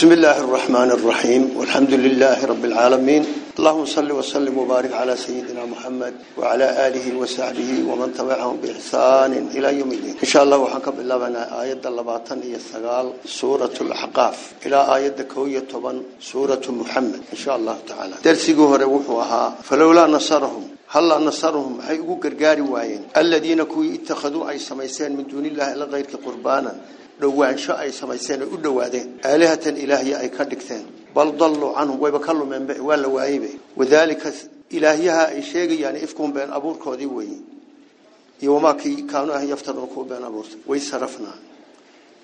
بسم الله الرحمن الرحيم والحمد لله رب العالمين. اللهم صل وسلم وبارك على سيدنا محمد وعلى آله وصحبه ومن تبعهم بإحسان إلى يوم الدين. إن شاء الله وحكم الله بنا آية اللباطن هي السقال سورة الأحقاف. إلى آية كوية طبعا سورة محمد إن شاء الله تعالى. درسيه روحها فلولا نصرهم هلا نصرهم؟ حيقوا قرقاري واين. الذين كوي اتخذوا أي سميسين من دون الله إلا غير قربانا دوان شاء أي سميسين ودوادين آلهة إلهية أي كدكتين بل ضلوا عنهم ويبكلوا من بئ ولا وعيبة وذلك إلهيها إشيغي يعني إفكم بين أبور كودي وي يوما كي كانوا أهي يفترون كو بين أبور ويصرفنا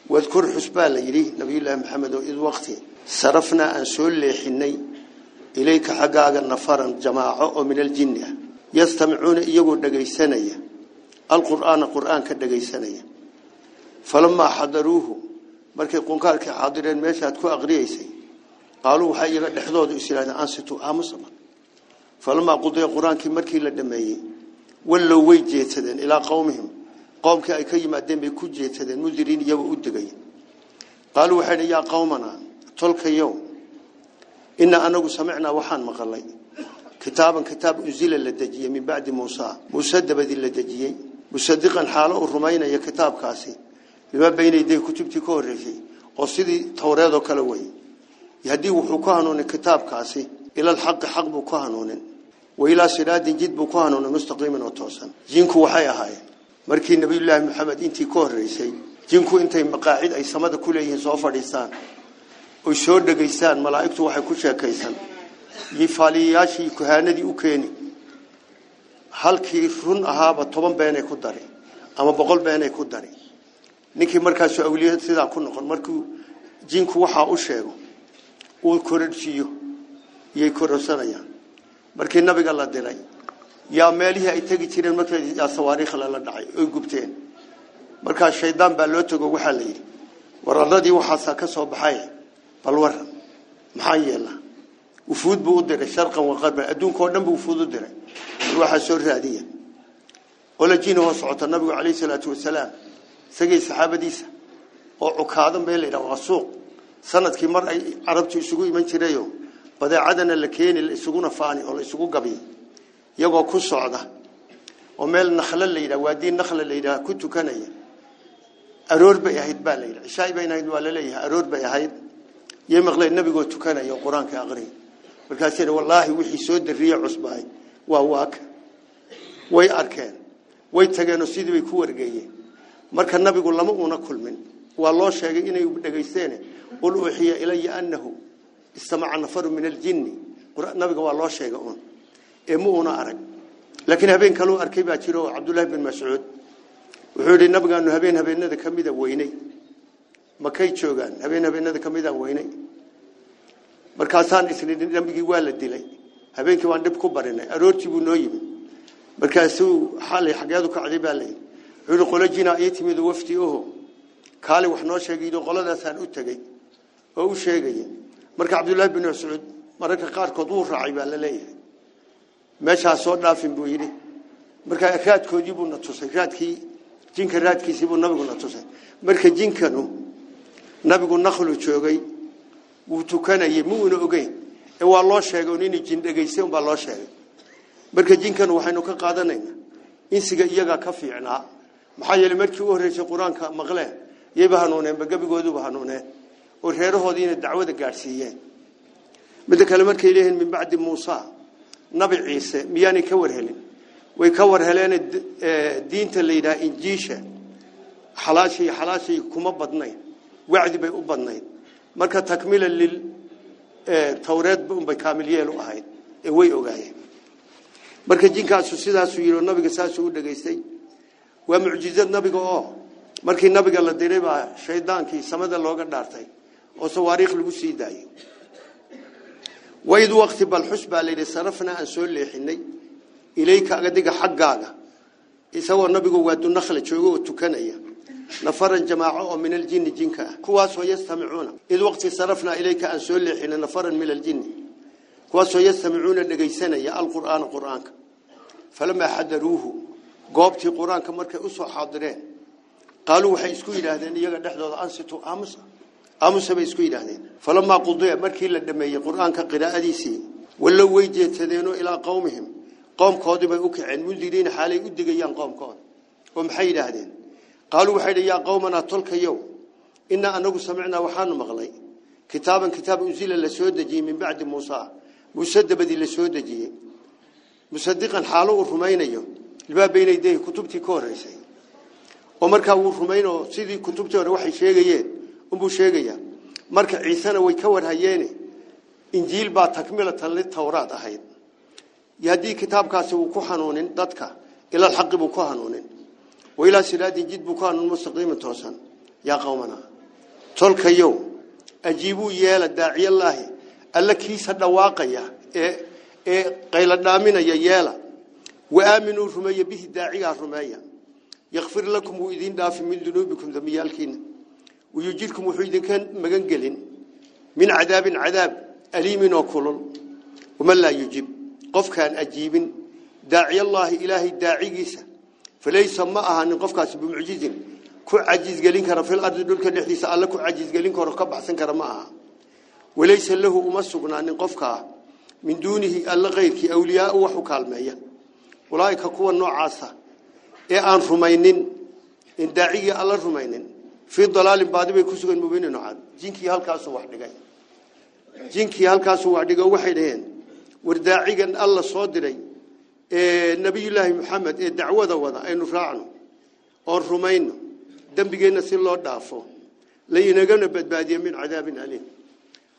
واذكر حسبان ليلي نبي الله محمد وإذ وقت صرفنا أن سولي حني إليك حقاق النفارا جماعة من الجنة يستمعون إيقو دقي سنية القرآن قرآن كدقي سنية فلما حضروه markay qunqaalkii xaadireen meeshaad ku aqriyeysay qaaluu waxa iyaga dhexdooda islaadeen ansitu aamusama falama qudiya quraankii markii la dhameeyay wallow way jeedsadeen ilaa qowmihim qowmkii ay ka yimaadeen bay ku jeedsadeen mudiriin iyaga u degay qaaluu waxay yaa qowmana tolkayow inna anagu samicnaa waxaan maqalay kitaaban kitaab unzila la dejiyey min bacdi muusa muuse dabadii la dejiyey musadiqan xaalo u rumaynaya kitaabkaasi bima bayna yaday kutubtii ka horeysay oo sidii tawreed oo kale way hadii wuxuu ku hanuunay kitaabkaasi ila alxaq xaq buu ku hanuunin wa ila siraadin jid buu ku hanuunay mustaqiiman oo toosan jinku waxay ahaayeen markii nabiyullaahi maxamed intii ka horeysay jinku intay maqaacid ay samada ku leeyihiin soo fadhiistaan oo soo dhageystaan malaa'igtu waxay ku sheekaysan yifaaliyaashii kuhaanadii u keeni halkii run ahaaba toban beenay ku dari ama boqol beenay ku dari ninkii markaas awliya sidaa ku noqon markuu jinku waxa uu sheego uu kororsiyo iyay kororsanayaan markii nabiga la diray yaa meelihii ay tagi jireen yaa sawaariikh la dhacay oo gubteen markaa shaydaan baa loo tago waxa la yiri wararadii waxa ka soo baxay bal waran maxaa yeela ufuud buu u diray sharqan wa qarban adduunka oo dhan buu ufuud u diray waxa soo raadiya qola jin oo socota nabigu kaleey salaatu wasalaam keeni la isuguna faani oo la isugu gabiy iyagoo ku socda oo meel nakhla la yiraahdo waadi nakhla la yiraahdo ku tukanaya aroor bay ahayd baa la yiraahdo ishaay bay ahayd waa la leeyahay aroor bay ahayd yey maqlay nabigu tukanaya oo quraanka aqriyo markaas yiri wallahi wixii soo dariyo cusbay waa waaka way arkeen way tageen oo sidii bay ku wargeeyeen marka nabigu lama una kulmin waa loo sheegay inay dhageysteen ul uxiya ilayya annahu istamaca nafaru min aljinn nabiga waa loo sheegay un ee mu una arag laakiin habeen kale uu arkay baa jiro Abdullah bin Mas'ud wuxuu yiri nabigaanu habeen habeenada kamida weynay makay joogan habeen habeenada kamida weynay markaasaan isniin nabigii waa la dilay habeenkii waan dib ku barinay aroortii buu noo yimid markaasuu xalay xageedu ka cadi baa leeyahay wuxuu qolajina ay timid wafti oo kaali wax noo sheegay qoladaasaan u tagay oo u sheegay marka Abdullah bin Mas'ud marka qaar kood uu raacay baa la leeyahay meesha soo dhaafin buu yiri marka raadkoodii buu na tusay raadkii jinka raadkiisii buu nabigu na tusay marka jinkanu nabigu naqlu joogay wuu tukanayay muuna ogeyn ee waa loo sheegay inuu jin dhageysay baa loo sheegay marka jinkanu waxaynu ka qaadanaynaa insiga iyaga ka fiicnaa maxaa yeelay markii uu horeysay quraanka maqleen yeyba hanuuneen bagabigooduba hanuuneen oo reerahoodiina dacwada gaadhsiiyeen midda kale markay leeyihiin min bacdi muusa nabi ciise miyaanay ka warhelin way ka warheleen diinta la yidhaha injiisha xalaashii xalaashii kuma badnayn wacdi bay u badnayn marka takmila lil tawreed bay kaamil yeel u ahayd ee way ogaayeen marka jinkaasu sidaasuu yidhi nabiga saasuu u dhageystay waa mucjizad nabiga oo markii nabiga la diray baa shaydaankii samada looga dhaartay oo sawaariikh lagu sii daayay wayd waqti bal xusba leeyahay sarafna aan soo leexinay ilayka agadiga xaggaaga isagoo nabigu waa dunakhala joogo oo tukanaya nafaran jamaaco oo min aljinni jinka kuwaas oo yastamicuuna id waqti sarafna ilayka aan soo leexinay nafaran min aljinni kuwaas oo yastamicuuna dhageysanaya alqur'aan qur'aanka falama hadaruhu goobtii quraanka markay u soo xaadireen qaaluu waxay isku yiraahdeen iyaga dhexdooda ansitu aamusa aamusa bay isku yidhaahdeen falamaa qudiya markii la dhameeyey qur-aanka qiraa'adiisii wallow way jeedsadeenoo ilaa qowmihim qoomkoodii bay u kaceen mundiriina xaalay u digayaan qoomkooda oo maxay yidhaahdeen qaaluu waxay dhi yaa qowmanaa tolkayow innaa anagu samicnaa waxaanu maqlay kitaaban kitaab unsila la soo dejiyey min bacdi muusa muuse dabadii la soo dejiyey musadiqan xaalo uu rumaynayo الباب بين يديه كتبتي كورسي ومركا ورمينو سيدي كتبتي ورا وحي شيغيين أمبو شيغيا مركا عيسى وي كوار هيين إنجيل با تكملة تل تورات اهيد يادي كتاب كاسو كو حنونن ددكا إلى الحق بو كو حنونن ويلا سلادي جد بو كان مستقيم توسن. يا قومنا. تلك يو أجيبو يالا داعي الله. الله كيسا دواقيا. اي اي قيل الدامين يا يالا. وآمنوا رمي به داعي الرمي يغفر لكم وإذين دافي من ذنوبكم ذميالكين ويجيركم وحيدين كان مغنقلين من عذاب عذاب أليمين وكلل. ومن لا يجيب. قف كان أجيب. داعي الله إلهي داعي فليس ما أن قف كاسب معجز كو عجيز قلين كرا في الأرض دول كان يحدي سأل لكو عجيز قلين كرا قبع سنكرا ماءها. وليس له أمسقنا أن قف من دونه ألا غيرك أولياء وحكالمية ولايك كوا نوع عاصة إيه أن رومينين إن داعية الله رومينين في الضلال بعد ما يكسر المبين نعاد جينك يهال كاسو واحد جاي جينك يهال كاسو واحد جاي واحدين ورداعي أن الله صادري إيه نبي الله محمد إيه دعوة ذا وذا. إنه فرعنه أو رومينه دم بيجينا سير الله دافه لي نجمنا بد بعدين من عذاب عليم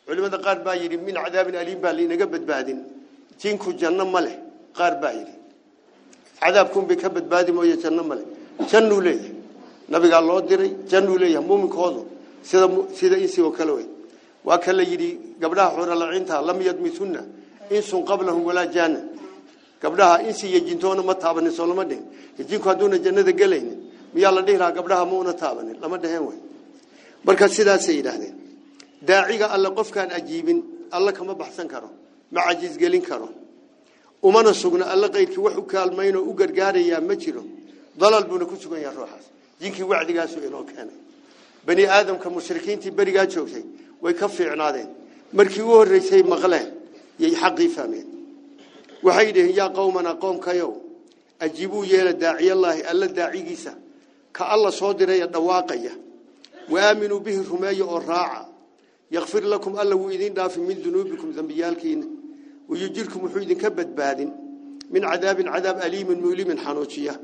علم هذا قارب من عذاب عليم بل نجبت بعدين. جينك جنة ملح. قارب بعدين cadaabkunbay ka badbaadi mooye janno ma leh jannuu leeyahay nabigaa loo diray jannuu leeyahay muuminkoodu sida sida insi oo kale wey waa ka la yidhi gabdhaha xuralacinta lam yadmithunna insun qablahum walaa jaana gabdhaha insi iyo jintoona ma taabanin soo lama dhihin jinku hadduuna jannada gelaynin miyaa la dhihi lahaa gabdhaha ma una taabanin lama dheheen wey marka sidaasay yidhaahdeen daaciga alle qofkaan ajiibin alle kama baxsan karo ma cajisgelin karo umana sugna alle qayrkii wax u kaalmaynoo u gargaarayaa ma jiro dalal buuna ku sugan yahay ruuxaas jinkii wacdigaasuu inoo keenay bani aadamka mushrikiintii berigaa joogtay way ka fiicnaadeen markii u horreysay maqleen yay xaqii fahmeen waxay dhaheen yaa qowmana qoomkayow ajiibuu yeela daaciyallaahi alla daacigiisa ka alla soo diraya dhawaaqaya waaminuu bihi rumeeya oo raaca yakfir lakum alla wuu idin dhaafi min dunuubikum dembiyaalkiina ويجيلكم وحيد كبد باد من عذاب عذاب أليم مؤلم حنوشية.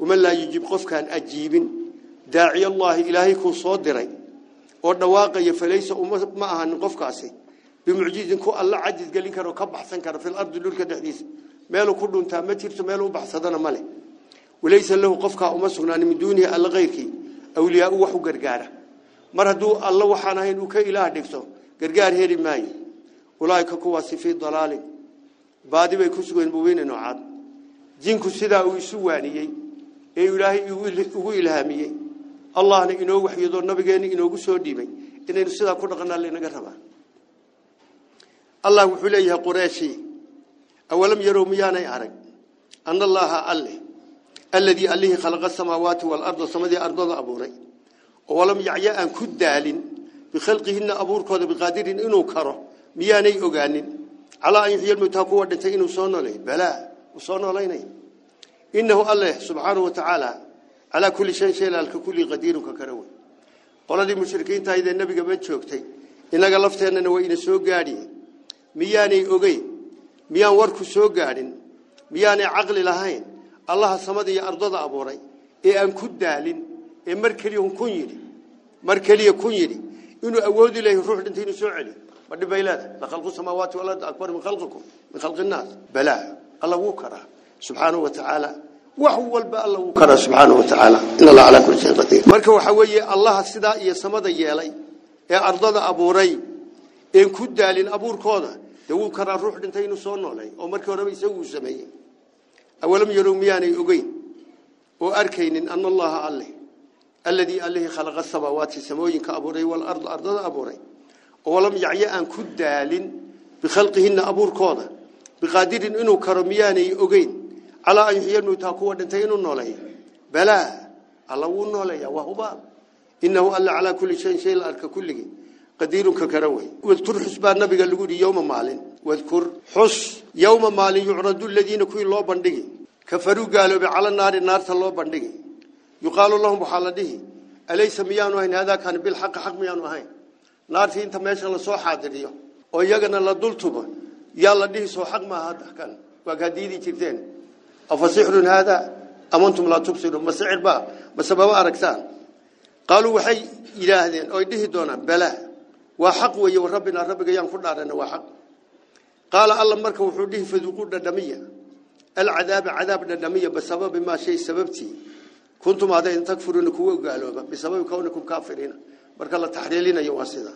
ومن لا يجيب قف كان أجيب. داعي الله إلهي كو صادري. ونواقي فليس أمها نقف كاسي. بمعجيز كو الله عجز قال لك ركب حسنكر في الأرض اللول كدحديث ماله كله انتهى ما تيرت ماله بحسدنا ماله وليس له قفك أمسه ناني من دونه ألا غيرك. أولياء وحو قرقارة. مرهدو الله وحانهين وكا إله ديكسو قرقار هيري مايه ulaaika kuwaasi fii dalaalin baadi bay ku sugeen mubiinin oo cad jinku sidaa uu isu waaniyey ee ilaahay ugu ilhaamiyey allahna inoo waxyado nabigeena inoogu soo dhiibay inaynu sidaa ku dhaqanaa laynaga rabaa allah wuxuu leeyahay qurayshi awalam yarow miyaanay arag ana allaha alle alladii allihii khalaqa asamaawaati waalarda samadii ardada abuuray walam yacya aan ku daalin bikhalqihinna abuurkooda biqaadirin inuu karo miyaanay ogaanin calaa an yuxya lmowtaa kuwa dhintay inuu soo noolay balaa uu soo noolaynay inahu alleh subxaanahu watacaala calaa kulli shayin shay alka kulli qadiirun ka kara wey qoladii mushrikiinta aydee nebiga ma joogtay inaga lafteennana waa ina soo gaadhiye miyaanay ogeyn miyaan warku soo gaadhin miyaanay caqli lahayn allaha samada iyo ardada abuuray ee aan ku daalin ee mar keliya kun yidhi mar keliya kun yidhi inuu awoodi lahay ruux dhintay soo celiyo ma dhibay leedahay la khalqu samaawaati walard akbar min khalqikum min khalqi nnaas balaa alla wuu karaa subxaanahu watacaala wax walba alla wuu karaa subxaanahu watacaala in allah calaa kulli shayin qadiir marka waxaa weeye allaha sidaa iyo samada yeelay ee ardada abuuray een ku daalin abuurkooda dee wuu karaa ruux dhintay inuu soo noolay oo markii horeba isagu uu sameeyey awalam yarow miyaanay ogeyn oo arkaynin ana allaha ولم يعي أن كدال بخلقهن أبور كودا. بقادر إنه كرمياني أغين. على أن يحيي الموتى قوة دنتين النولي بلا الله النولي وهو باب. إنه ألا على كل شيء شيء لألك كله قدير ككروي. واذكر حسبان نبي قال لقودي يوم مال واذكر حس يوم مال يعرض الذين كوي الله بندقي. كفروا قالوا بي على النار النار الله بندقي. يقال لهم بحالده أليس ميان هذا كان بالحق حق ميان وهين naartii inta meesha lasoo xaadiriyo oo iyagana la dultubo yaa la dhihi soo xaq maaha hadda kan waa kaa diidi jirteen afa sixrun haada am antum laa tubsiruun ma sixir baa ma sababa aragtaan qaaluu waxay yidhaahdeen oy dhihi doonaan balaa waa xaq weeye wa rabbinaa rabbiga yaan ku dhaarana waa xaq qaala alla marka wuxuu dhihi faduuquu dhadhamiya alcadaaba cadaab dhadhamiya bisababi maa shay sababtii kuntum adayn takfuruuna kuwa gaalooba bisababi kownikum kaafiriina marka la taxriilinayo waa sida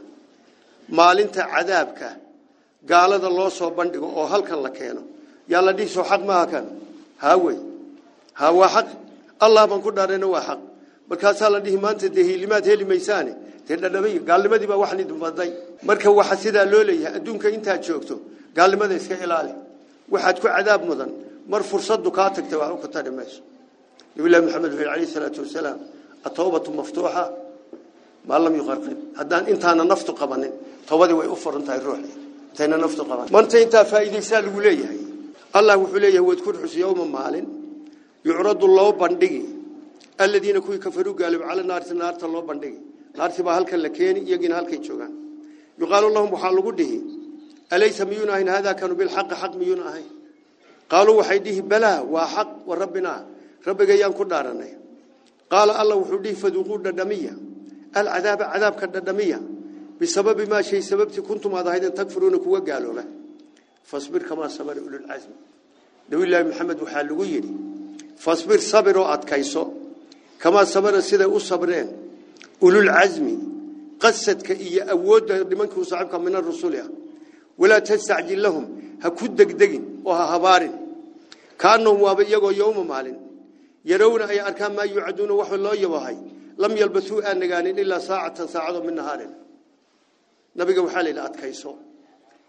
maalinta cadaabka gaalada loo soo bandhigo oo halkan la keeno yaa la dhihi soo xaq maaha kan haawey ha waa xaq allah baan ku dhaarayna waa xaq markaasaa la dhihi maanta dee hiilimaad heli maysaane dee dhadhamay gaalnimadii baa waxni dumaday marka waxa sidaa loo leeyahay adduunka intaad joogto gaalnimada iska ilaali waxaad ku cadaab mudan mar fursadu kaa tagtay wax ku tari mayso nabilahi maxamed wuxuu alayhi salaatu wasalaam atawbatu maftuuxa ما لم يغرقين هذا أنت أنا نفط قبنا تودي ويوفر أنت الروح تينا نفط قبنا ما أنت أنت فائدة سال ولي هي الله وحليه وتكون حس يوم مال يعرض الله بندق الذين كوي كفروا قالوا على النار النار الله بندق النار تبا هلك لكين يجين هلك يشوعان يقال اللهم بحال وده أليس ميونا إن هذا كانوا بالحق حق ميونا هاي قالوا وحيده بلا وحق وربنا. رب جيان كدارنا قال الله وحده فذوقوا الدمية. العذاب عذاب كدندمية بسبب ما شيء سببتي كنتم هذا هيدا تكفرون كوا قالوا له. فاصبر كما صبر أولو العزم. دو الله محمد وحالو يلي فاصبر صبر وقت كيسو كما صبر سيدا وصبرين. أولو العزم. قصد كإي أود لمن كو صعبك من الرسول. ولا تستعجل لهم. هكود دق دقين وههبارين كانوا وابيقوا يوم مالين. يرون أي أركان ما يعدون وحو الله يبهي لم يلبثوا أن نجانين إلا ساعة ساعة من نهارنا نبيك وحالي لا أتكيسوا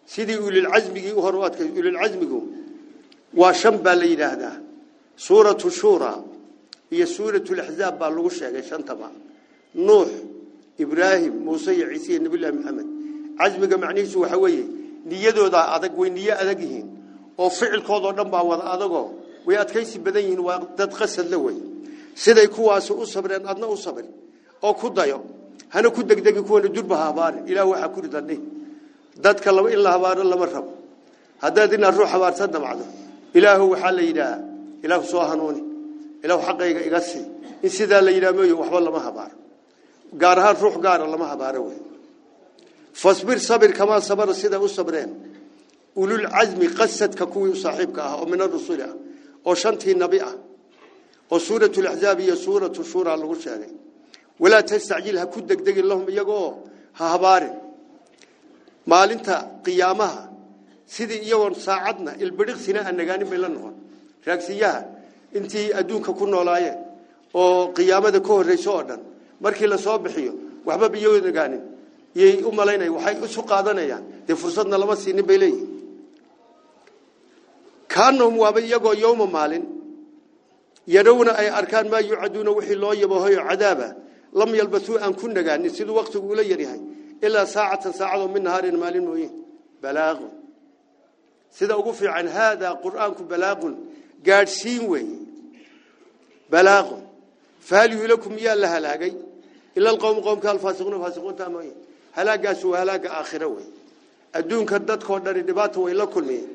سيدي أولي العزم أهروا أتكيسوا أولي العزم وشنبا لينا هذا سورة شورة هي سورة الأحزاب باللغشة شنطبا نوح إبراهيم موسى عيسي النبي الله محمد. عزمك معنيس وحوية نيادو دا أدق وينيا أدقهين. وفعل كوضو نبا وضع أدقو. ويأتكيسي بدين ودد خسد لوين siday kuwaasi u sabreen adna u sabir oo ku dayo hana ku degdegi kuwana durba ha habaarin ilaah waxaa ku ridadhi dadka laba in la habaaro lama rabo haddaad inaad ruux habaarta damacdo ilaahu waxaa la yidhaaha ilaahu soo hanuuni ilaahu xaqayga iga sii in sidaa la mooye waxba lama habaaro gaar ahaan ruux gaara lama habaaro wey fasbir sabir kamaa sabara siday u sabreen ululcasmi qasadka kuwii u saaxiibka ah oo min arusuli ah oo shantii nabi ah oo suuratu laxzaab iyo suuratu shuura lagu sheegay walaa tastacjil ha ku degdegin lahum iyagoo ha habaarin maalinta qiyaamaha sidii iyagoon saacadna ilbidhiqsina aan nagaanin bay la noqon raagsiyaha intii adduunka ku noolaayeen oo qiyaamada ka horreyso oo dhan markii la soo bixiyo waxba iyagoo nagaanin iyay u malaynaya waxay isu qaadanayaan dee fursadna lama siinin bay leeyihin kaanahum waaba iyagoo yowma maalin yarawna ay arkaan maa yucaduuna wixii loo yabahoyo cadaaba lam yalbasuu aan ku nagaanin siduu waqtigu ula yaryahay ilaa saacatan saacadoo min nahaarin maalin mooye balaaqun sida ugu fiican haadaa qur'aanku balaaqun gaadhsiin weeye balaaqun fahal yuhlakum miyaa la halaagay ila alqowm qowmka alfaasiquuna faasiquunta mooye halaagaasi waa halaaga aakhiro wey adduunka dadkoo dhani dhibaata way la kulmiyeen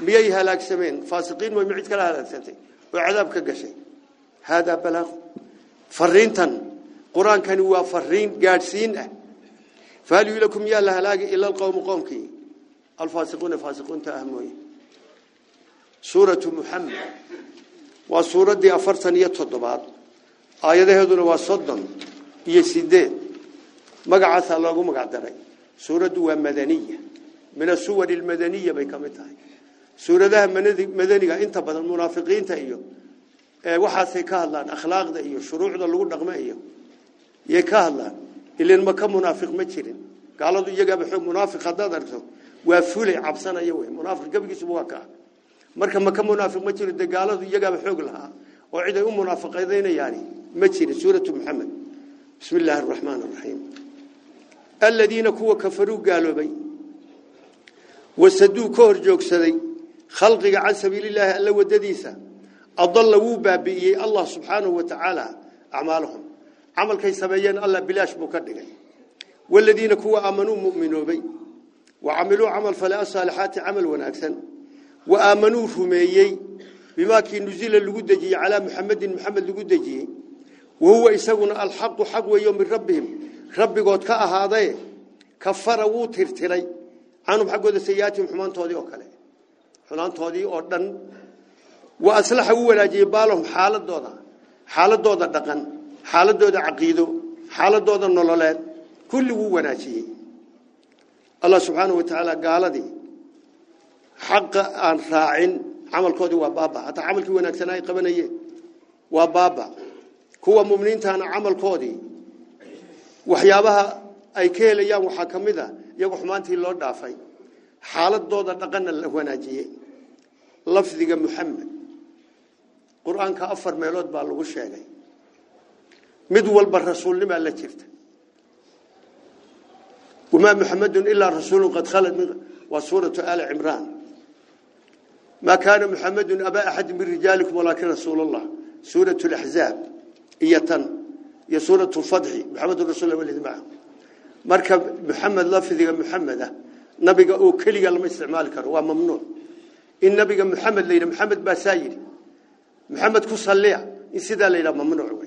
miyay halaagsameen faasiqiin way micid kala halaagsantay وعذابك قشي هذا بلغ فرين تن. قرآن كان هو فرين قارسين فهل يلكم يا الله لاقي إلا القوم قومك. الفاسقون فاسقون تأهموه. سورة محمد. وسورة دي أفرطان يتطبعات. آية ده هدونا وصدن. إيه يسيدين مقعث الله مقعدرين سورة دوها مدنية. من السور المدنية بيكامتها ka suuradaha madaniga inta badan munaafiqiinta iyo waxaasay ka hadlaan akhlaaqda iyo shuruucda lagu dhaqmo iyo yay ka hadlaan ilan maka munaafiq ma jirin gaaladu iyagaaba xoog munaafiq haddaad aragto waa fulay cabsanaya wey munaafiq gabigiisuba waa kaa marka maka munaafiq ma jiro dee gaaladu iyagaaba xoog lahaa oo cid ay u munaafiqadaynayaani ma jirin suuratu maxamed بسم الله الرحمن الرحيم الذين kuwa كفروا gaaloobay وصدوا khalqiga عن سبيل الله Alle waddadiisa أضل baabi'iyey الله سبحانه وتعالى أعمالهم. camalkii ay sameeyeen Allaa balaash ka dhigay والذين kuwa آمنوا mu'minoobay. وعملوا camal fala الصالحات camal wanaagsan. وآمنوا rumeeyey بما kii نزل lagu dejiyey على محمد محمد lagu dejiyey وهو يسوون الحق حق ويوم ربهم. ربي قد كأهاده كفر وترتري عنهم حقود سيئاتهم حمان تودي وكله حمان تودي أردن وأصلح ولا جيبالهم حالة دودا حالة دودا دقن حالة دودا عقيدة حالة دودا نلالات كل هو وناشيه الله سبحانه وتعالى قال دي حق أن راعين عمل كودي وبابا حتى عمل كي وناكسناي قبنيه وبابا kuwa muuminiintaana camalkoodii waxyaabaha ay ka helayaan waxaa ka mid a iyagoo xumaantii loo dhaafay. حالات دودا دقن الوناجيه لفظي محمد. قرآن كافر ميلود با لوو شيغاي ميد ولبر رسول لما لا وما محمد إلا رسول قد خلد من وسورة آل عمران. ما كان محمد أبا أحد من رجالكم ولكن رسول الله. سورة الأحزاب. ايتن يا سورة الفضحي محمد رسول الله والذي معه. مركب محمد لفظي محمد, محمد. نبي قو كل يوم استعمال كروه ممنوع. النبي محمد ليه محمد بسائر محمد كوصل ليه يسدى ليه ممنوع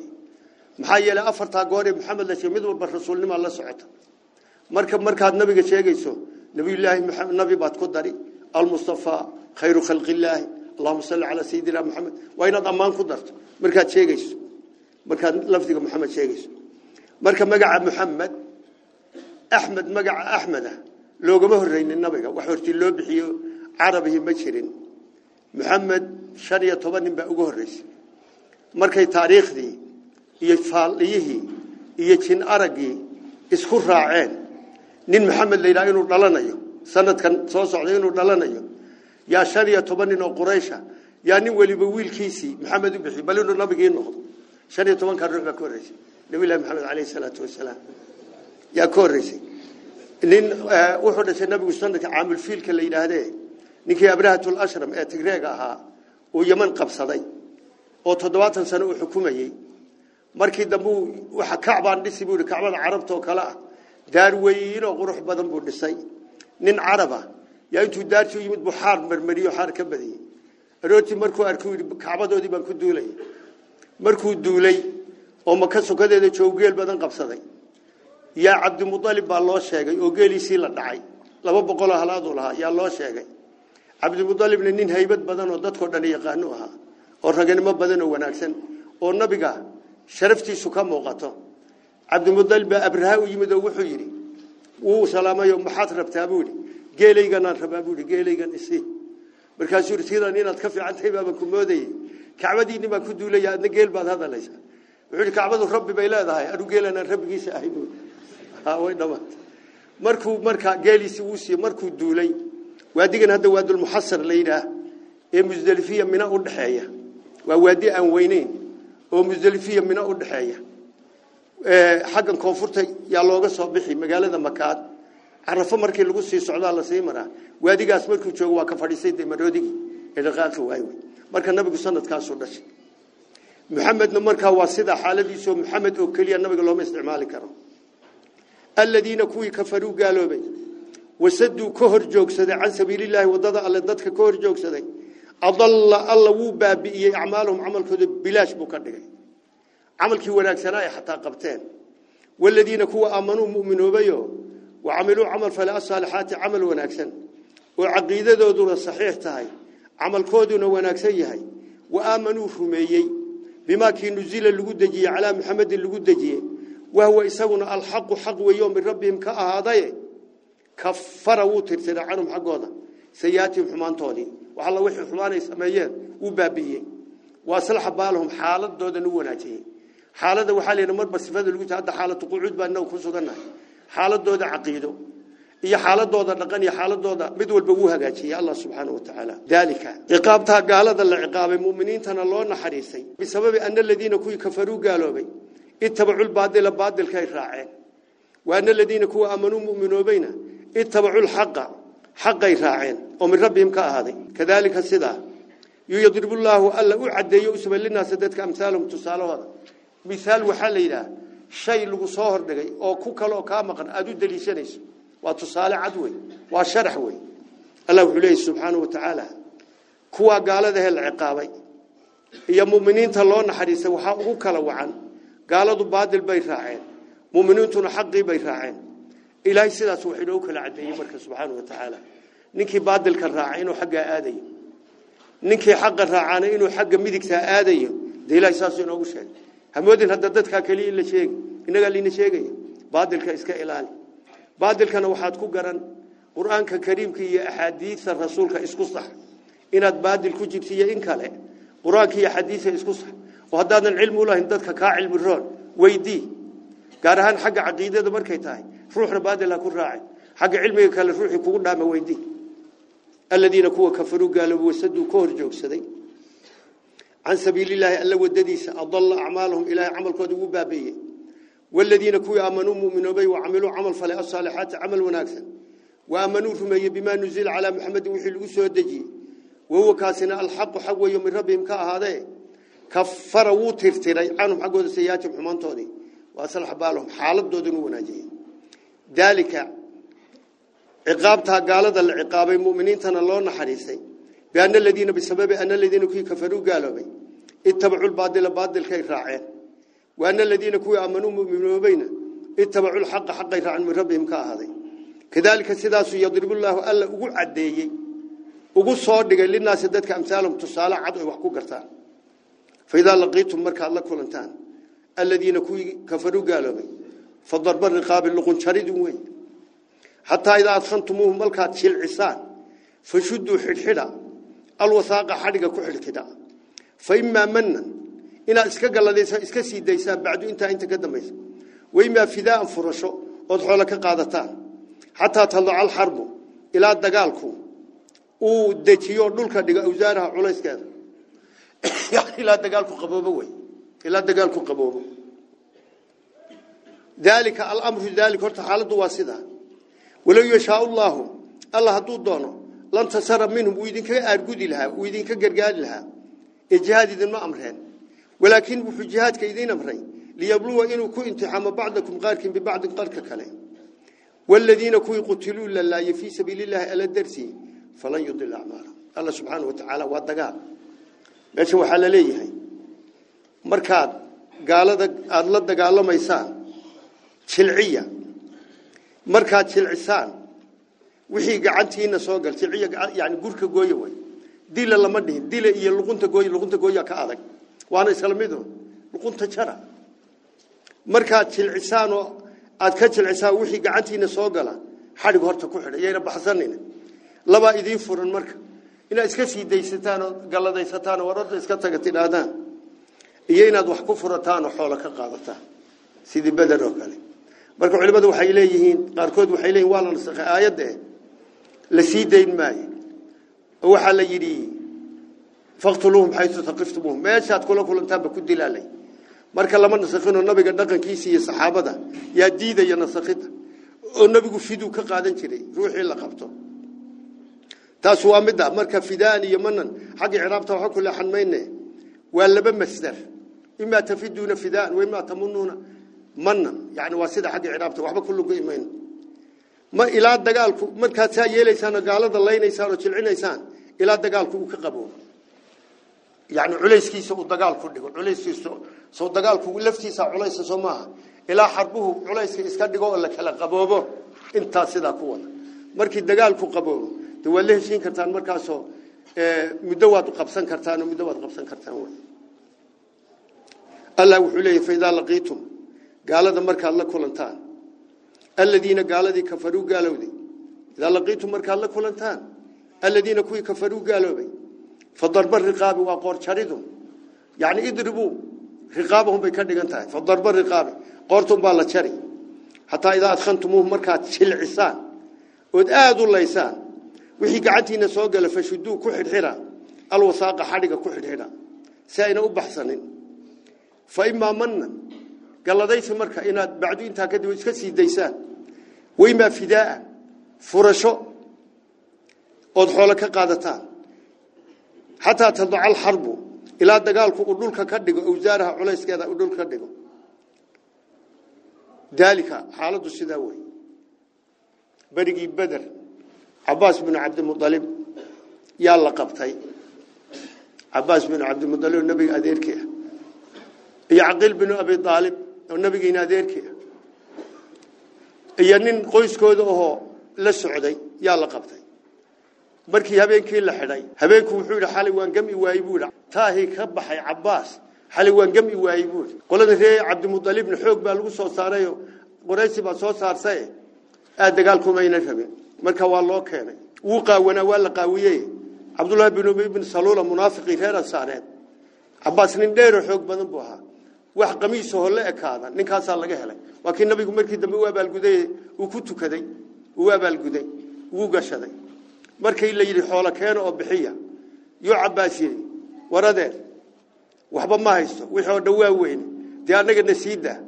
محيي لأفرت عقاري محمد لشيء مذوب الرسول نما الله سعته. مركب مركب نبي قشيء قيسه نبي الله محمد نبي بات باتقدري المصطفى خير خلق الله. اللهم صل على سيدنا محمد. وين ضمان قدرت؟ مركب شيء قيسه مركب لفظي محمد شيء قيسه مركب مجا محمد. أحمد مجا أحمده. Loogama horreynin nabiga wax hortii loo bixiyo carabihi ma jirin maxamed shan iyo toban nin baa ugu horreysay markay taariikhdii iyo faalliyihii iyo jin araggii isku raaceen nin maxamed la yidhaha inuu dhalanayo sanadkan soo socda inuu dhalanayo yaa shan iyo toban nin oo quraysha yaa nin weliba wiilkiisii maxamed u bixiy bal inuu nabigii noqdo shan iyo tobankaa ruux baa maxamed caleyhi salaatu wasalaam yaa ka la yidhaahdee ninkii abrahatul ashram ee tigreega ahaa uu yaman qabsaday oo toddobaatan sano uu xukumayey markii dambe waxa kacbaan dhisi buu yihi kacbada carabta oo kale ah daar weyn oo qurux badan buu dhisay nin caraba yaa intuu daartii u yimid buu xaar marmariyo xaar ka badiyey aroortii markuu arkuu yidhi kacbadoodii baan ku duulaya markuu duulay oo maka sokadeeda joogeel badan qabsaday yaa cabdimualib baa loo sheegay oo geeliisii la dhacay laba boqoloo halaaduu lahaa yaa loo sheegay cabdimualibna nin haybad badan oo dadkao dhan yaqaanu ahaa oo raganimo badan oo wanaagsan oo nabiga sharaftiisu ka muuqato cabdimualib baa abraha u yimid oo wuxuu yidhi wuu salaamayo maxaad rabtaa buu yidhi geelayganaan rabaa buu yidhi geelaygan isi markaasuu yidhi sidan inaad ka fiican tahay baaban ku moodayey kacbadiinni baan ku duulaya adna geel baad hadaleysaa wuxuu yidhi kacbadu rabbi bay leedahay anu geelanaan rabbigiisa ahay way dhamaatay markuu markaa geeliisii uu siiyey markuu duulay waadigan hadda waadulmuxasar la yidhaah ee musdalifiya mina u dhexeeya waa waadi aan weyneyn oo musdalifiya mina u dhexeeya xaggan koonfurta yaa looga soo bixi magaalada makaad carafo markii lagu sii socdaa la sii maraa waadigaas markuu joogo waa ka fadhiisay dee maroodigii ee dhaqaaqi waay marka nabigu sanadkaasuu dhashay maxamedna markaa waa sidaa xaaladiisoo maxamed oo keliya nabiga looma isticmaali karo الذين kuwii كفروا gaaloobay وصدوا ka hor joogsaday عن سبيل الله waddada Alle dadka ka hor joogsaday أضل Alle waa baabi'iyey أعمالهم camalkoodii balaash buu ka dhigay camalkii wanaagsanaa xataa qabteen. والذين kuwa آمنوا mu'minoobay oo. وعملوا camal fala الصالحات camal wanaagsan oo caqiidadoodu saxiix tahay camalkooduna wanaagsan yahay وآمنوا rumeeyey بما kii نزل lagu dejiyey على محمد lagu dejiyey وهو يسون الحق حق ويوم ربهم كأهاضي كفروا ترسل عنهم حقوضا سياتي حمان طولي وحالله وحي حماني سميين وبابيين وأصلح بالهم حالة دودة نواناتي حالة دو نمر بس فاذا لقيت هذا حالة قعود بأنه خصو دنا حالة دودة عقيده إيا حالة دودة لقان إيا حالة دودة مدول بوها قاتي. الله سبحانه وتعالى. ذلك. عقابتها قالت الله المؤمنين تنالونا حريسي بسبب أن الذين كفروا قالوا بي. اتبعوا الباطل باطل كي راعين وأن الذين كوا آمنوا مؤمنوا بينا اتبعوا الحق حق راعين ومن ربهم كهذا كذلك السدا يضرب الله ألا أعد يوسف للناس دتك أمثالهم تصالوا هذا. مثال وحل إله شيء لو صهر دقي أو كوكلو كامقن أدو دليشنيس وتصالع عدوي وشرحوي الله عليه سبحانه وتعالى. كوا قال ذا العقابي. يا مؤمنين تلون حديث وحا كلا وعن. قالوا بادل بي راعين مؤمنين تنا حقي بي راعين إلهي سيداس وحيدو كلا عدي مركز سبحانه وتعالى baadilka raacay inuu xagga aadayo ninkii xaqa raacana inuu xagga midigta aadayo deelay saas inoogu sheeg hamoodin hadda dadka kaliya la sheeg inaga liina sheegay baadilka iska ilaali baadilkana waxaad ku garan quraanka kariimka iyo ahadiisa rasuulka isku sax inaad baadil ku jirtiyo in kale quraanka iyo hadiisa isku sax u lahayn dadka ka cilmi roon weydii gaar ahaan xagga aqeedada markay tahay ruuxna baadil ha ku raacay xagga cilmiga kale ruuxi kugu dhaama weydii الذين kuwa كفروا gaaloobay وصدوا ka hor joogsaday عن سبيل الله Alle waddadiis أضل أعمالهم Alle camalkoodu baabi'iyey والذين kuwa آمنوا mu'minoobay وعملوا camal fala الصالحات camal wanaagsan. وآمنوا rumeeyey بما نزل على محمد waxyi loo soo dejiyey وهو kaasna الحق xaq من ربهم ka ahaaday كفر waa tirtiray عنهم xaggooda سيئاتهم xumaantoodii وأصلح بالهم. xaaladdoodana wanaajiyey ذلك ciqaabtaas gaalada la ciqaabay mu'miniintana Allah naxariistay بأن الذين بسبب أن الذين kuwii كفروا gaaloobay. اتبعوا الباطل baadilkii raaceen وأن الذين kuwii آمنوا mu'minoobayna. اتبعوا الحق حق يراعين من ربهم كهذا كذلك السداس يضرب الله ألا أقول عديي. أقول دقال للناس دادك أمثالهم تصالى عدو وحكو قرتان فإذا لقيتم مركا الله كلنتان الذين كفروا قالوا فضرب الرقاب اللقون شريد وين؟ حتى إذا أدخنتموهم ملكات شلعسان فشدوا حلحلا الوثاقة حرقة كحل كدا. فإما منا إن إسكا قال ليس إسكا بعد إنت أنت قدميس وإما فداء فرشو ودحوا لك قادتان. حتى تطلع الحرب إلى دقالكم ودجيو دولك دغ أوزارها عليس كذا إلى دجالك قبوبوي إلى دجالك قبوبو ذلك الأمر في ذلك هو تحال دواسدا ولو يشاء الله الله هتودنا لن تسر منهم ويدين كأرجودي لها ويدين كجرجال لها. الجهاد إذا ما أمرهن. ولكن في الجهاد كيدين أمرين ليبلوا إنه كون تحام بعضكم غاركم ببعض قارك كلام والذين كون قتلوا لله في سبيل الله ألا درسي فلن يضل أعمارهم الله سبحانه وتعالى وادقاء ماشي waxaa la leeyahay markaad gaalada aad la dagaalamaysan jilciya markaad jilcisaan wixii gacantiina soo gal jilciya yaani gurka gooyo way dila lama dhihin dila iyo luqunta gooyo luqunta gooyo ka adag waana islaamidu luqunta jara markaad jilcisaan oo aad ka jilcisaan wixii gacantiina soo gala xarig horta ku xidhay yeena baxsanina laba idin furan marka ina iska sii daysataan oo galadaysataan oo warada iska taga tidaahdaan iyo inaad wax ku furataan oo xoolo ka qaadataan sidii badar oo kale marka culimadu waxay leeyihiin qaarkood waxay leeyihiin waa la nasakhay aayadda la sii dayn maayo oo waxaa la yidhi faqtuluhum xaytu taqiftumuhum meeshaad kula kulantaanba ku dilaalay marka lama nasakhinoo nabiga dhaqankiisa iyo saxaabada yaa diidaya nasakhida oo nabigu fiduu ka qaadan jiray ruuxii la qabto taas waa mid ah marka fidaan iyo manan xagga ciraabta waxa ku leexan mayne waa laba masdar ima tafiduna fidaan wa ima tamununa manan yani waa sida xagga ciraabta waxba ku lugu imayn ma ilaa dagaalku markaad saa yeelaysaan gaalada laynaysaan oo jilcinaysaan ilaa dagaalku uu ka qabo yani culayskiisa uu dagaalku dhigo culayskiisa soo dagaalku laftiisa culaysa soo maaha ilaa xarbuhu culayska iska dhigo oo la kala qaboobo intaa sidaa ku wada markii dagaalku qaboobo de waad la heshiin kartaan markaasoo muddo waad qabsan kartaan oo muddo waad qabsan kartaan allah wuxuu leeyahy faidaa laqiitum gaalada markaad la kulantaan aladiina gaaladii kafaruu gaalowday idaa laqiitum markaad la kulantaan aladiina kuwii kafaruu gaaloobay fadarba riqaabi waa qoor jaridu yani idribuu riqaabahum bay ka dhigan tahay fadarba riqaabi qoortun baa la jari hataa idaa adkhantumuuhu markaad jilcisaan ood aada u laysaan wixii gacantiina soo gala fashuduu ku xidhxira alwasaaqa xadhiga ku xidhxira si u baxsanin fa imaa manan galladaysi marka inaad bacdu intaa kadib iska sii daysaan weymaa fidaa furasho ood xoolo ka qaadataan xataa tadaca alxarbu ilaa dagaalku uu dhulka ka dhigo awsaaraha culayskeeda uu dhulka ka dhigo daalika xaaladdu sidaa wey berigii beder cabaas binu cabdimualib yaa la qabtay cabaas binu cabdimualib oo nabiga adeerkii ah iyo caqiil binu abi aalib oo nabigiina adeerkii ah iyo nin qoyskooda ahoo la socday yaa la qabtay markii habeenkii la xidhay habeenku wuxuu yidhi xalay waan gami waayey buu yidhi taahii ka baxay cabaas xalay waan gami waayey buu yidhi qolada reer cabdimualibna xoog baa lagu soo saarayo qoraysi baa soo saartay aad dagaalkumayna rabin marka waa loo keenay wuu qaawanaa waa la qaawiyey cabdullaahi bin ubay bin saluula munaafiqii reer ansaareed cabaas nin dheeroo xoog badan buu ahaa wax qamiisahoo la ekaada ninkaasaa laga helay waa kii nabigu markii dambe u abaalguday uu ku tukaday uu abaalguday wuu gashaday markii la yidhi xoolo keeno oo bixiya yuu cabaas yidhi waradeer waxba ma haysto wixii oo annagana sii daa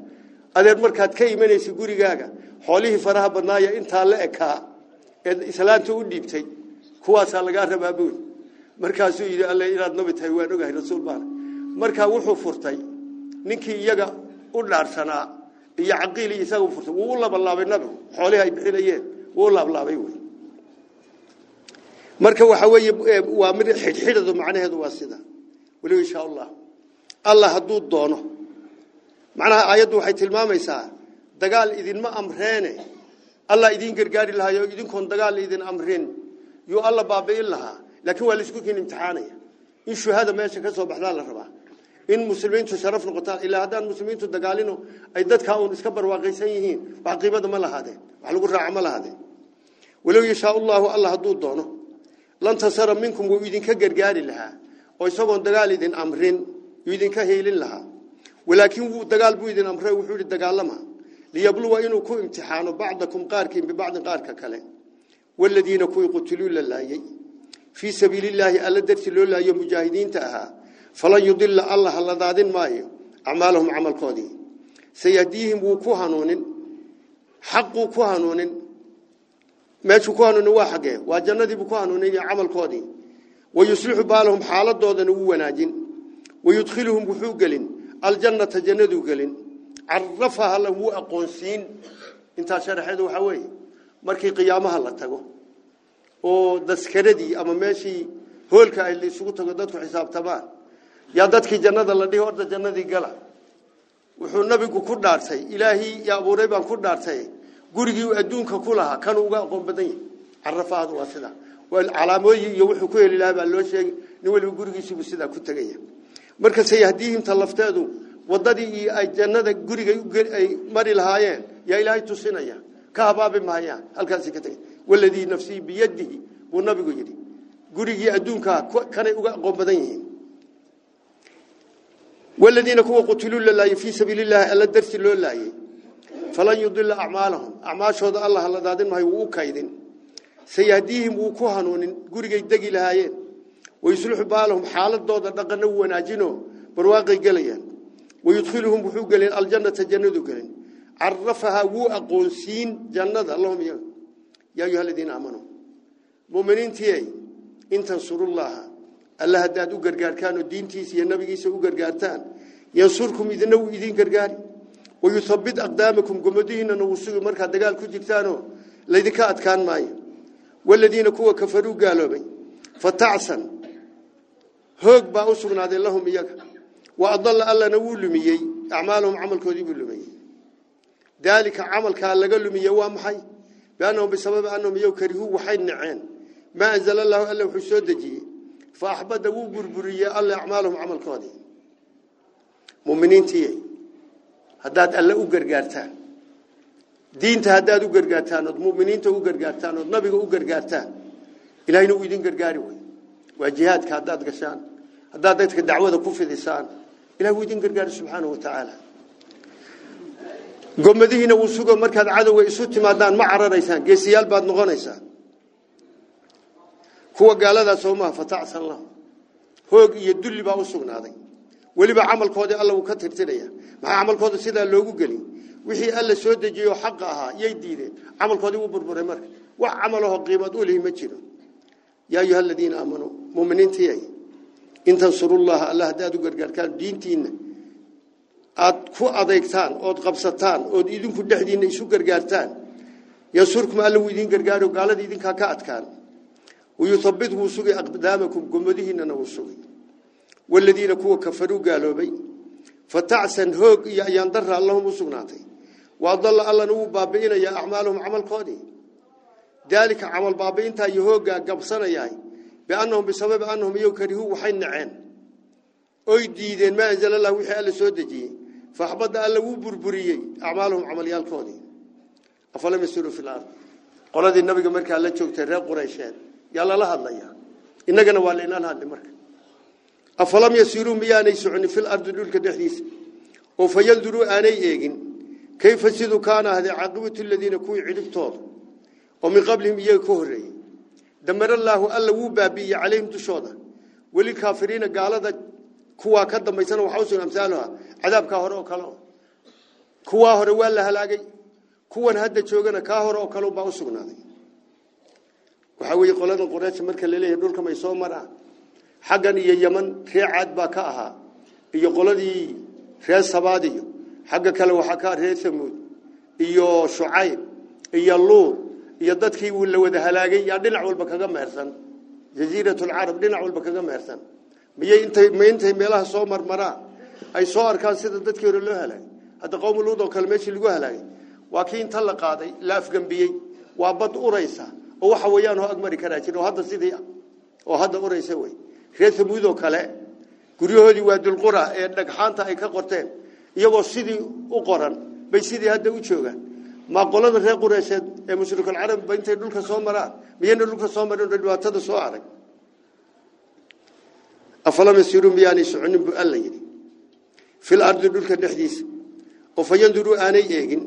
adeer markaad ka imanaysa gurigaaga xoolihii faraha badnaaya intaa la ekaa ee islaanta u dhiibtay kuwaasaa lagaa rabaa buuli markaasuu yidhi alle inaad nabi tahay waan ogahay rasuul baana markaa wuxuu furtay ninkii iyaga u dhaarsanaa iyo caqiili isaga furtay wuu u labalaabay nabigu xoolihii ay bixinayeen wuu u laablaabay wey marka waxa weeye waa mid xidhxidhadu macnaheedu waa sida weliba insha allah allah hadduu doono macnaha aayaddu waxay tilmaamaysaa dagaal idinma amreene allah idiin gargaari lahayo idinkoon dagaal idin amrin yuu alla baabi'in lahaa laakiin waa laisku kiin imtixaanaya in shuhada meesha ka soo baxdaa la rabaa in muslimiintu sharaf noqotaan ilaa haddaan muslimiintu dagaalino ay dadkaa uun iska barwaaqaysan yihiin wax qiimada ma lahaadeen wax lagu raaca ma lahaadeen walow yashaa allahu allah hadduu doono lan tasara minkum wuu idinka gargaari lahaa oo isagoon dagaal idin amrin yuu idinka heelin lahaa walaakiin wuu dagaal buu idin amray wuxuu yidhi dagaalama waladiina kuwii qutiluu la laayey fii sabiilillaahi alla darti loo laayo mujaahidiinta ahaa falan yudila allah la daadin maayo acmaalahum camalkoodii sayahdiihim wuu ku hanuunin xaquu ku hanuunin meeshuu ku hanuunin waa xaggee waa jannadiibuu ku hanuunin iyo camalkoodii wayuslixu baalahum xaaladoodana wuu wanaajin wayudkhiluhum wuxuu gelin aljannata jannaduu gelin carafaha la wuu aqoonsiin intaa sharaxeedu waxaa weeye markii qiyaamaha la tago oo daskaradii ama meeshii hoolka ay isugu tago dadku xisaabtamaan yaa dadkii jannada la dhihi orda jannadii gala wuxuu nabigu ku dhaartay ilaahii ya abuuray baan ku dhaartay gurigii uu adduunka ku lahaa kanuu uga aqoon badan yahay carafahadu waa sidaa waa calaamooyin iyo wuxuu ku heli lahaa baa loo sheegay nin waliba gurigiisiibuu sidaa ku tegaya marka sayahdiihimta lafteedu wadadii ay jannada guriga ay mari lahaayeen yaa ilaahay tusinaya ka habaabi maayaan halkaasi ka tagay waladii nafsii biyadihi buu nabigu yidhi gurigii adduunka kanay uga aqoon badan yihiin والذين كوا قتلوا لله في سبيل الله ألا درس له الله فلن يضل أعمالهم أعمال شهد الله الله دادين ما هو كايدين سيهديهم وكهنون قرق يدقي لهايين ويصلح بالهم حالة دودا دقنا وناجينه برواقي قليان ويدخلهم بحوق لين الجنة جنة قلين عرفها وو أقونسين جنة. اللهم يا يا أيها الذين آمنوا. مؤمنين تيي إن تنصروا الله. الله هداد وقرقار كانوا الدين تيسي النبي يسا وقرقارتان ينصركم إذن نو إذن قرقاري. ويثبت أقدامكم. قمدين نوصوا مركا دقال كجرتانو لذلك أتكان معي. والذين كوا كفروا قالوا بي. فتعسا هوق با أسرنا ذي لهم إياك. وأضل ألا نقول لميي أعمالهم عمل كذب لميي ذلك عمل كان لقل لميي وامحي بأنهم بسبب أنهم يكرهوا وحي النعين ما أنزل الله Alle waxa soo dejiyey فأحبط Alle buu burburiyey. الله أعمالهم camalkoodii mu'miniintiiyey haddaad Allah u gargaartaan u gargaartaan mu'miniinta u gargaartaan nabi u gargaartaan ilaahayna idiin gargaari weeye. oo jihaadka haddaad gashaan. haddaad dadka u dacwaysaan ilaahay idiin gargaari سبحانه وتعالى قمديهنا وسوق مركز عدو ويسوتي مادان ما عرريسان قيسيال gaalada soomaa fatacsan lahu hoog iyo dulli baa u sugnaaday weliba camalkoodii alla uu ka tirtiraya maxaa camalkooda sidaa loogu gelin wixii alla soo dejiyo xaq ahaa yay diideen camalkoodii wuu burburay marka wax camalaho qiimad u lihi ma jiro yaa ayuha aladiina aamanuu muminiintii in tansurullaha alla haddaad u gargaartaan diintiinna aad ku adeegtaan ood qabsataan ood idinku dhexdiinna isu gargaartaan yansurkum alla wuu idiin gargaaro gaalada idinkaa ka adkaan wayuthabbit wuu sugay aqdaamakum gomadihiinnana wuu sugay والذين كوا كفروا قالوا بي فتعسن هوق يا يندر اللهم سبحانه وضل الله نو بابين يا اعمالهم عمل قودي ذلك عمل بابين تا يهوق بأنهم بسبب أنهم يكرهوا وحين نعين. أيدي ذين ما أنزل الله وحي ألا سودجي. فأحبط ألا وبربريي أعمالهم عمليا الكودي أفلم يسيروا في الأرض. قال ذي النبي مركا الله تشوك ترى قريشان يالله الله الله يا إنا قنا والإنا نهان لمركا أفلم يسيروا ميانا يسعني في الأرض دول كدحديس وفيلدروا آني إيقن كيف سيدو كان هذا عقبة الذين كوي عدد طول ومن قبلهم إياه كهري. Damara allah alla wuu baabiiyay calayhim dushooda weli kaafiriina gaalada kuwa ka dambaysana waxa usoo amsaaluha cadaabka hore oo kale kuwa hore waa la halaagay kuwan hadda joogana ka hore oo kale baa u sugnaaday waxa weeye qolada quraysh marka la leeyahay dhulka may soo maraa xaggan iyo yaman reecad baa ka ahaa iyo qoladii reer sabaadiyo xagga kale waxa ka reer samuud iyo shucayb iyo luud iyo dadkii uu la wada halaagay yaa dhinac walba kaga meersan jasiiratul arab dhinac walba kaga meersan miyay intay meentay meelaha soo marmaraa ay soo arkaan sida dadkii hore loo halaagay hadda qowm luud oo kale meeshii lagu halaagay waa kii inta la qaaday la afgambiyey waa bad uraysa oo waxa weeyaan oo agmari karaa jiro hadda sidii oo hadda uraysa way reer samuud oo kale guryahoodii waa dulqura ee dhagxaanta ay ka qorteen iyagoo sidii u qoran bay sidii hadda u joogaan ما قلنا ذا قريش المشرك العرب بين تدل كصومرة بين تدل كصومرة ندوا تدا صوارع أفلام يسيرون بياني سعن بألي في الأرض تدل كنحديس وفين دروا أنا يجين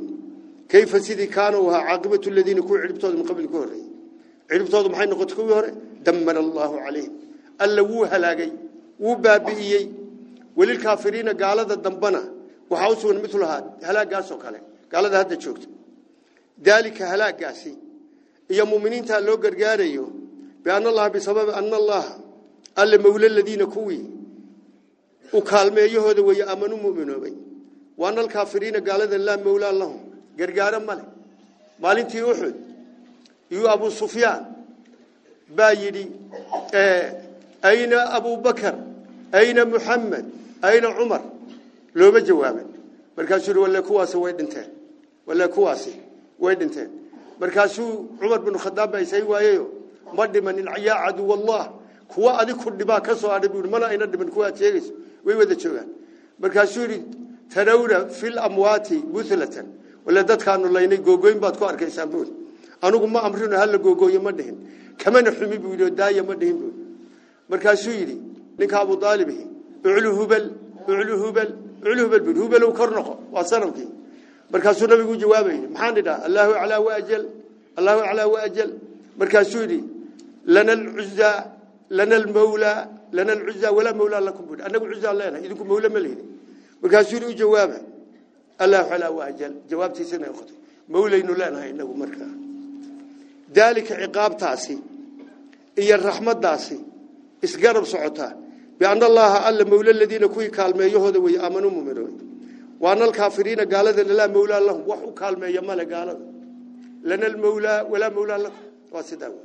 كيف سيدي كانوا عقبه الذين كوا عربتوا من قبل كوري. عربتوا محي نقط كوري. دمر الله عليهم. ألا وو هلاقي. وبابئي وللكافرين قال ذا دمبنا وحاوسون مثل هذا هلاقي قاسوك عليه قال هذا هذا شوكت ذلك هلاك قاسي. يا مؤمنين تعالوا غرغاريو بأن الله بسبب أن الله الله مولى الذين كوي. وكالمه يهود وي أمنوا مؤمنوبين وأن الكافرين قالوا لا مولى لهم. غرغار مال مالتي وحد يو أبو سفيان. بايدي. آه، أين أبو بكر؟ أين محمد؟ أين عمر؟ لو بجوابه. مركان شنو ولا كواسه وين انت ولا كواسه وين دنتين مركاسو عمر بن الخطاب ما يسويه أيه مدي من العيا عدو الله كوا أدي كل دبا كسو أدي بقول ملا إن دبن كوا تجلس وين وده شو كان مركاسو في الأموات مثلة ولا دت كانوا الله يني جو جوين بات كوار كيسان بقول أنا قوم ما أمرنا هلا جو جو يمدهن كمان الحمي بيقولوا دا يمدهن بقول مركاسو يري نك أبو طالبه علو هبل علو هبل علو هبل بقول هبل وكرنقه وصرنقه markaasuu nabigu jawaabayay maxaan idhaa allahu aclaa waajal allahu aclaa waajal markaasuu yidhi lana alcuzza lana almawla lana alcuzza walaa mawlaa lakum buu annagu cuzza leenahay idinku mawla ma lihid markaasuu yidhi u jawaaba allahu aclaa waajal jawaabtiisana noqotay mawlaynu leenahay inagu markaa daalika ciqaabtaasi iyo raxmadaasi isgarab socota biana allaha alla mawla aladiina kuwii kaalmeeyahooda wey aamanuu muminooy وان الكافرين قالوا لا مولى له. وحو كالميه ما قالوا لنا المولى ولا مولى له. واسدوا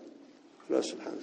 الله. سبحانه